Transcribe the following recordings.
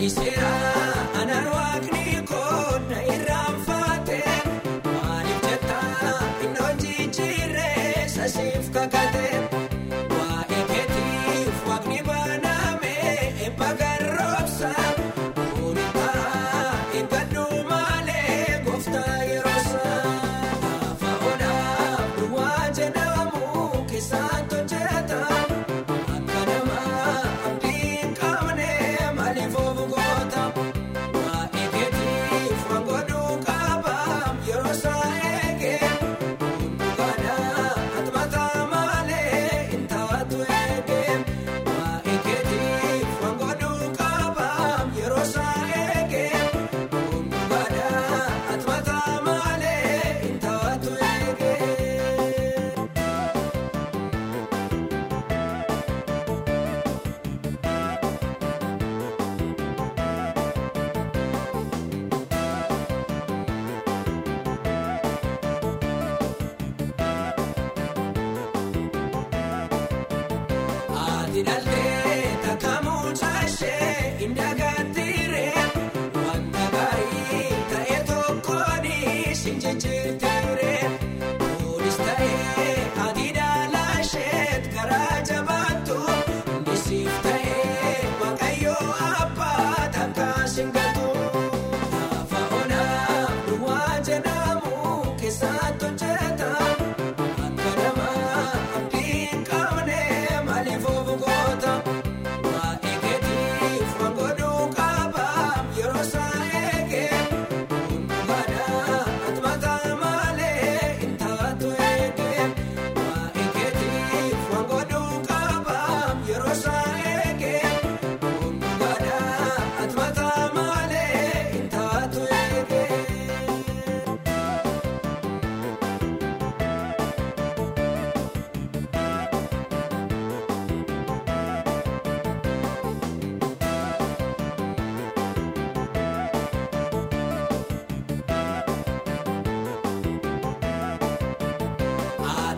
Naadhiseera anaan Ati dhaltee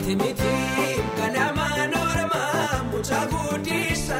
Timiti, kana maana ormaa mucaa guddisa.